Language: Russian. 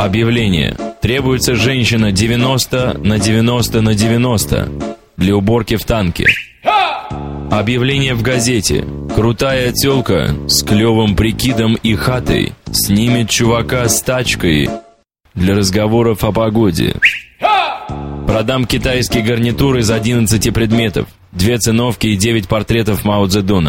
Объявление. Требуется женщина 90 на 90 на 90 для уборки в танке. Объявление в газете. Крутая тёлка с клёвым прикидом и хатой снимет чувака с тачкой для разговоров о погоде. Продам китайский гарнитур из 11 предметов, две циновки и 9 портретов Мао Цзэдуна.